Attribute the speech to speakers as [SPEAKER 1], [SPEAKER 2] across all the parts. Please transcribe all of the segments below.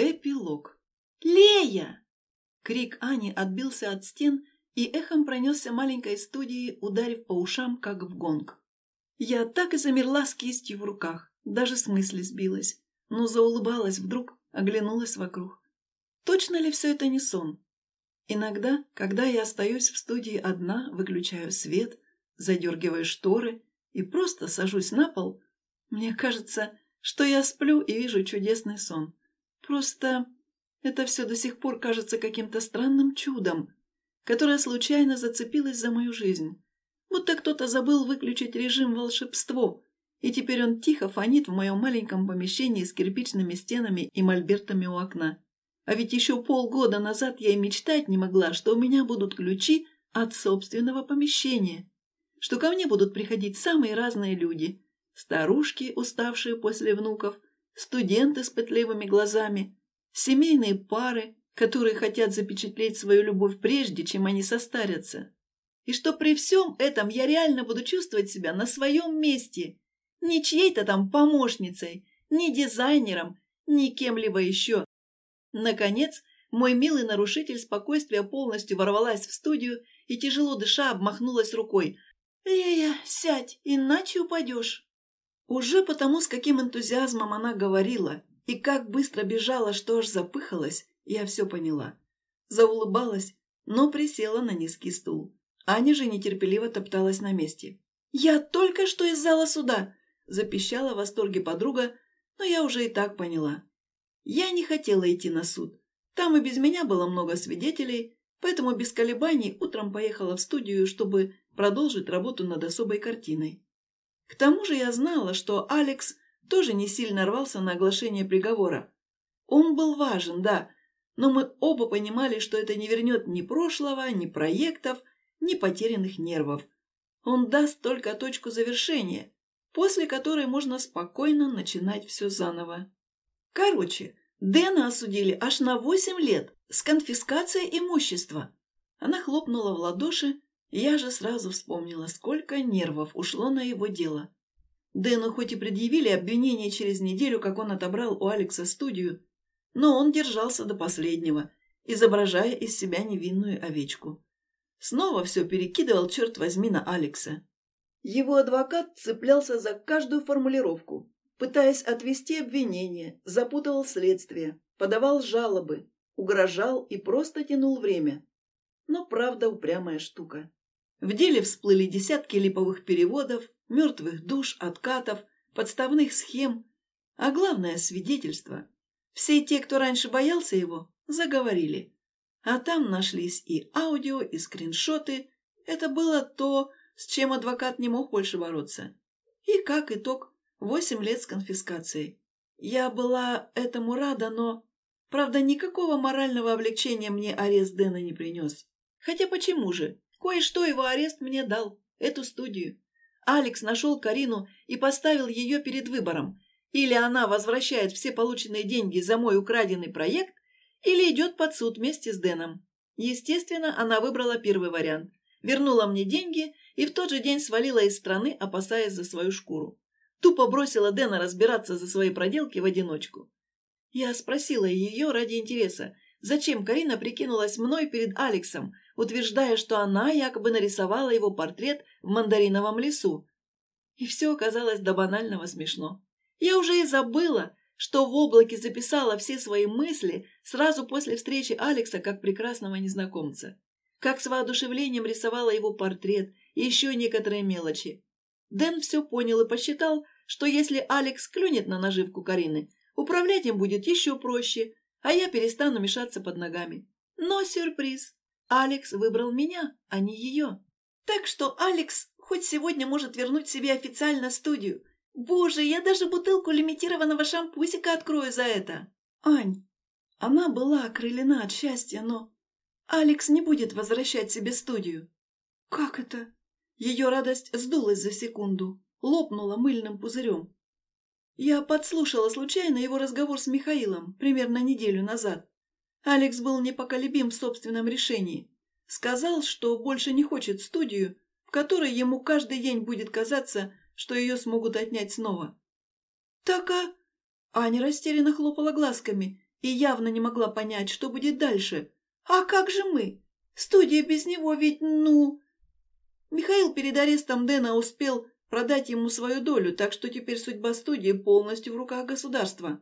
[SPEAKER 1] Эпилог. «Лея!» Крик Ани отбился от стен и эхом пронесся маленькой студии, ударив по ушам, как в гонг. Я так и замерла с кистью в руках, даже с мысли сбилась, но заулыбалась вдруг, оглянулась вокруг. Точно ли все это не сон? Иногда, когда я остаюсь в студии одна, выключаю свет, задергиваю шторы и просто сажусь на пол, мне кажется, что я сплю и вижу чудесный сон. Просто это все до сих пор кажется каким-то странным чудом, которое случайно зацепилось за мою жизнь. Будто кто-то забыл выключить режим волшебство, и теперь он тихо фонит в моем маленьком помещении с кирпичными стенами и мольбертами у окна. А ведь еще полгода назад я и мечтать не могла, что у меня будут ключи от собственного помещения, что ко мне будут приходить самые разные люди. Старушки, уставшие после внуков, студенты с пытливыми глазами, семейные пары, которые хотят запечатлеть свою любовь прежде, чем они состарятся. И что при всем этом я реально буду чувствовать себя на своем месте, не чьей-то там помощницей, не дизайнером, ни кем-либо еще. Наконец, мой милый нарушитель спокойствия полностью ворвалась в студию и, тяжело дыша, обмахнулась рукой. «Лея, сядь, иначе упадешь». Уже потому, с каким энтузиазмом она говорила и как быстро бежала, что аж запыхалась, я все поняла. Заулыбалась, но присела на низкий стул. Аня же нетерпеливо топталась на месте. «Я только что из зала суда!» – запищала в восторге подруга, но я уже и так поняла. Я не хотела идти на суд. Там и без меня было много свидетелей, поэтому без колебаний утром поехала в студию, чтобы продолжить работу над особой картиной. К тому же я знала, что Алекс тоже не сильно рвался на оглашение приговора. Он был важен, да, но мы оба понимали, что это не вернет ни прошлого, ни проектов, ни потерянных нервов. Он даст только точку завершения, после которой можно спокойно начинать все заново. Короче, Дэна осудили аж на восемь лет с конфискацией имущества. Она хлопнула в ладоши, я же сразу вспомнила, сколько нервов ушло на его дело. Дэну хоть и предъявили обвинение через неделю, как он отобрал у Алекса студию, но он держался до последнего, изображая из себя невинную овечку. Снова все перекидывал, черт возьми, на Алекса. Его адвокат цеплялся за каждую формулировку, пытаясь отвести обвинение, запутывал следствие, подавал жалобы, угрожал и просто тянул время. Но правда упрямая штука. В деле всплыли десятки липовых переводов, мертвых душ, откатов, подставных схем, а главное – свидетельства. Все те, кто раньше боялся его, заговорили. А там нашлись и аудио, и скриншоты. Это было то, с чем адвокат не мог больше бороться. И, как итог, восемь лет с конфискацией. Я была этому рада, но... Правда, никакого морального облегчения мне арест Дэна не принес. Хотя почему же? Кое-что его арест мне дал, эту студию. Алекс нашел Карину и поставил ее перед выбором. Или она возвращает все полученные деньги за мой украденный проект, или идет под суд вместе с Дэном. Естественно, она выбрала первый вариант. Вернула мне деньги и в тот же день свалила из страны, опасаясь за свою шкуру. Тупо бросила Дэна разбираться за свои проделки в одиночку. Я спросила ее ради интереса, зачем Карина прикинулась мной перед Алексом, утверждая, что она якобы нарисовала его портрет в мандариновом лесу. И все оказалось до банального смешно. Я уже и забыла, что в облаке записала все свои мысли сразу после встречи Алекса как прекрасного незнакомца. Как с воодушевлением рисовала его портрет и еще некоторые мелочи. Дэн все понял и посчитал, что если Алекс клюнет на наживку Карины, управлять им будет еще проще, а я перестану мешаться под ногами. Но сюрприз! Алекс выбрал меня, а не ее. Так что Алекс хоть сегодня может вернуть себе официально студию. Боже, я даже бутылку лимитированного шампусика открою за это. Ань, она была окрылена от счастья, но... Алекс не будет возвращать себе студию. Как это? Ее радость сдулась за секунду, лопнула мыльным пузырем. Я подслушала случайно его разговор с Михаилом примерно неделю назад. Алекс был непоколебим в собственном решении. Сказал, что больше не хочет студию, в которой ему каждый день будет казаться, что ее смогут отнять снова. «Так а...» Аня растерянно хлопала глазками. и явно не могла понять, что будет дальше. «А как же мы? Студия без него ведь, ну...» Михаил перед арестом Дэна успел продать ему свою долю, так что теперь судьба студии полностью в руках государства.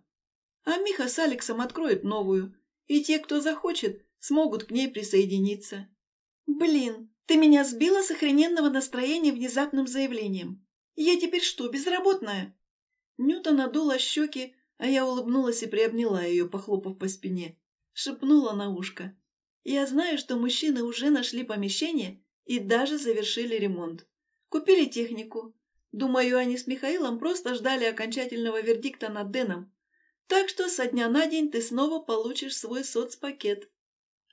[SPEAKER 1] А Миха с Алексом откроют новую, и те, кто захочет, смогут к ней присоединиться. Блин, ты меня сбила с охрененного настроения внезапным заявлением. Я теперь что, безработная? Нюта надула щеки, а я улыбнулась и приобняла ее, похлопав по спине. Шепнула на ушко. Я знаю, что мужчины уже нашли помещение и даже завершили ремонт. Купили технику. Думаю, они с Михаилом просто ждали окончательного вердикта над Дэном. Так что со дня на день ты снова получишь свой соцпакет.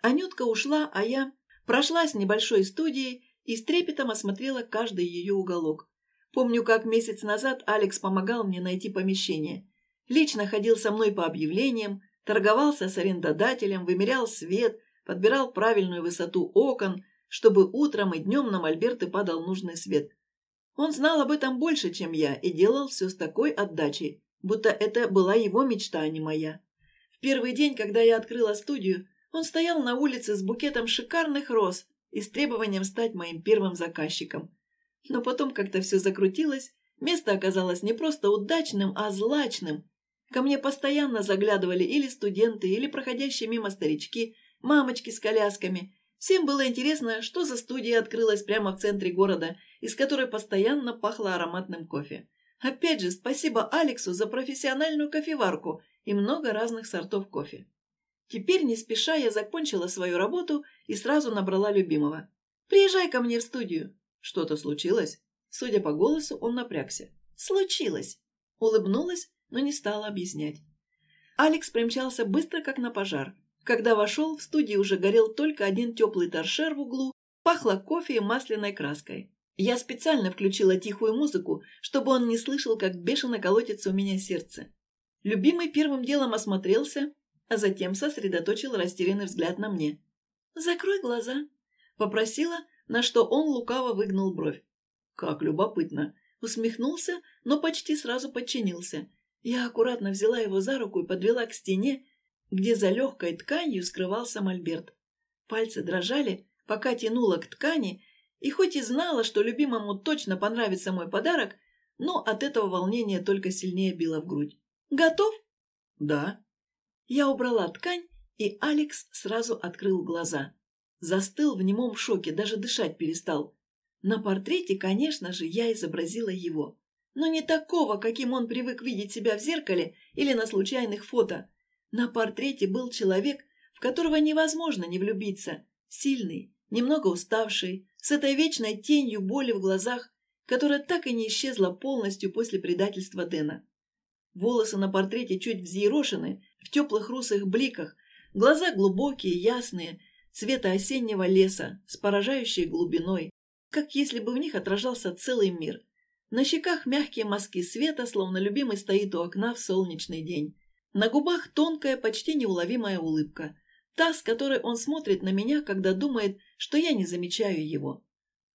[SPEAKER 1] Анютка ушла, а я прошлась небольшой студией и с трепетом осмотрела каждый ее уголок. Помню, как месяц назад Алекс помогал мне найти помещение. Лично ходил со мной по объявлениям, торговался с арендодателем, вымерял свет, подбирал правильную высоту окон, чтобы утром и днем на мольберты падал нужный свет. Он знал об этом больше, чем я, и делал все с такой отдачей, будто это была его мечта, а не моя. В первый день, когда я открыла студию, он стоял на улице с букетом шикарных роз и с требованием стать моим первым заказчиком. Но потом как-то все закрутилось, место оказалось не просто удачным, а злачным. Ко мне постоянно заглядывали или студенты, или проходящие мимо старички, мамочки с колясками. Всем было интересно, что за студия открылась прямо в центре города, из которой постоянно пахло ароматным кофе. Опять же, спасибо Алексу за профессиональную кофеварку и много разных сортов кофе. Теперь, не спеша, я закончила свою работу и сразу набрала любимого. «Приезжай ко мне в студию». «Что-то случилось?» Судя по голосу, он напрягся. «Случилось!» Улыбнулась, но не стала объяснять. Алекс примчался быстро, как на пожар. Когда вошел, в студии уже горел только один теплый торшер в углу, пахло кофе и масляной краской. Я специально включила тихую музыку, чтобы он не слышал, как бешено колотится у меня сердце. Любимый первым делом осмотрелся, а затем сосредоточил растерянный взгляд на мне. «Закрой глаза», — попросила, на что он лукаво выгнул бровь. «Как любопытно!» Усмехнулся, но почти сразу подчинился. Я аккуратно взяла его за руку и подвела к стене, где за легкой тканью скрывался мольберт. Пальцы дрожали, пока тянула к ткани, и хоть и знала, что любимому точно понравится мой подарок, но от этого волнения только сильнее било в грудь. «Готов?» «Да», я убрала ткань, и Алекс сразу открыл глаза. Застыл в немом шоке, даже дышать перестал. На портрете, конечно же, я изобразила его. Но не такого, каким он привык видеть себя в зеркале или на случайных фото. На портрете был человек, в которого невозможно не влюбиться. Сильный, немного уставший, с этой вечной тенью боли в глазах, которая так и не исчезла полностью после предательства Дэна. Волосы на портрете чуть взъерошены, в теплых русых бликах, глаза глубокие, ясные, цвета осеннего леса, с поражающей глубиной, как если бы в них отражался целый мир. На щеках мягкие мазки света, словно любимый стоит у окна в солнечный день. На губах тонкая, почти неуловимая улыбка. Та, с которой он смотрит на меня, когда думает, что я не замечаю его.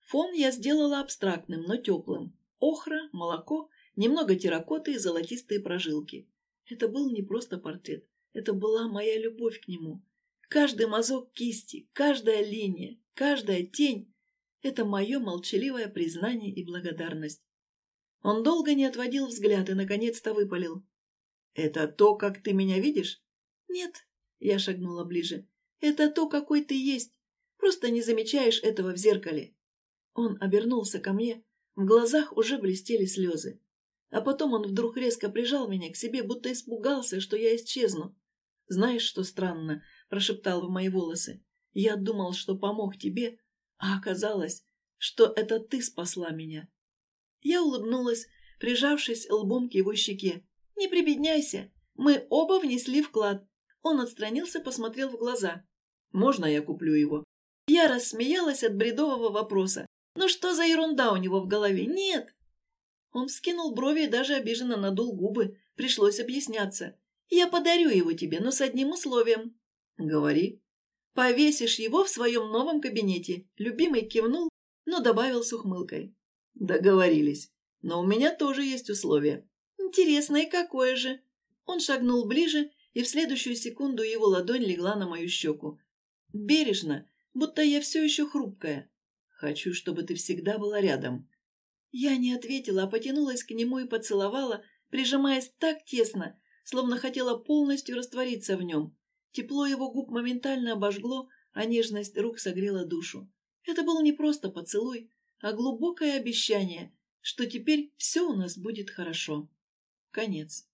[SPEAKER 1] Фон я сделала абстрактным, но теплым. Охра, молоко немного терракоты и золотистые прожилки. Это был не просто портрет, это была моя любовь к нему. Каждый мазок кисти, каждая линия, каждая тень — это мое молчаливое признание и благодарность. Он долго не отводил взгляд и, наконец-то, выпалил. «Это то, как ты меня видишь?» «Нет», — я шагнула ближе. «Это то, какой ты есть. Просто не замечаешь этого в зеркале». Он обернулся ко мне, в глазах уже блестели слезы. А потом он вдруг резко прижал меня к себе, будто испугался, что я исчезну. «Знаешь, что странно?» – прошептал в мои волосы. «Я думал, что помог тебе, а оказалось, что это ты спасла меня». Я улыбнулась, прижавшись лбом к его щеке. «Не прибедняйся, мы оба внесли вклад». Он отстранился, посмотрел в глаза. «Можно я куплю его?» Я рассмеялась от бредового вопроса. «Ну что за ерунда у него в голове? Нет, он вскинул брови и даже обиженно надул губы. Пришлось объясняться. «Я подарю его тебе, но с одним условием». «Говори». «Повесишь его в своем новом кабинете». Любимый кивнул, но добавил с ухмылкой. «Договорились. Но у меня тоже есть условие». «Интересно, и какое же?» Он шагнул ближе и в следующую секунду его ладонь легла на мою щеку. Бережно, будто я все еще хрупкая. Хочу, чтобы ты всегда была рядом. Я не ответила, а потянулась к нему и поцеловала, прижимаясь так тесно, словно хотела полностью раствориться в нем. Тепло его губ моментально обожгло, а нежность рук согрела душу. Это был не просто поцелуй, а глубокое обещание, что теперь все у нас будет хорошо. Конец.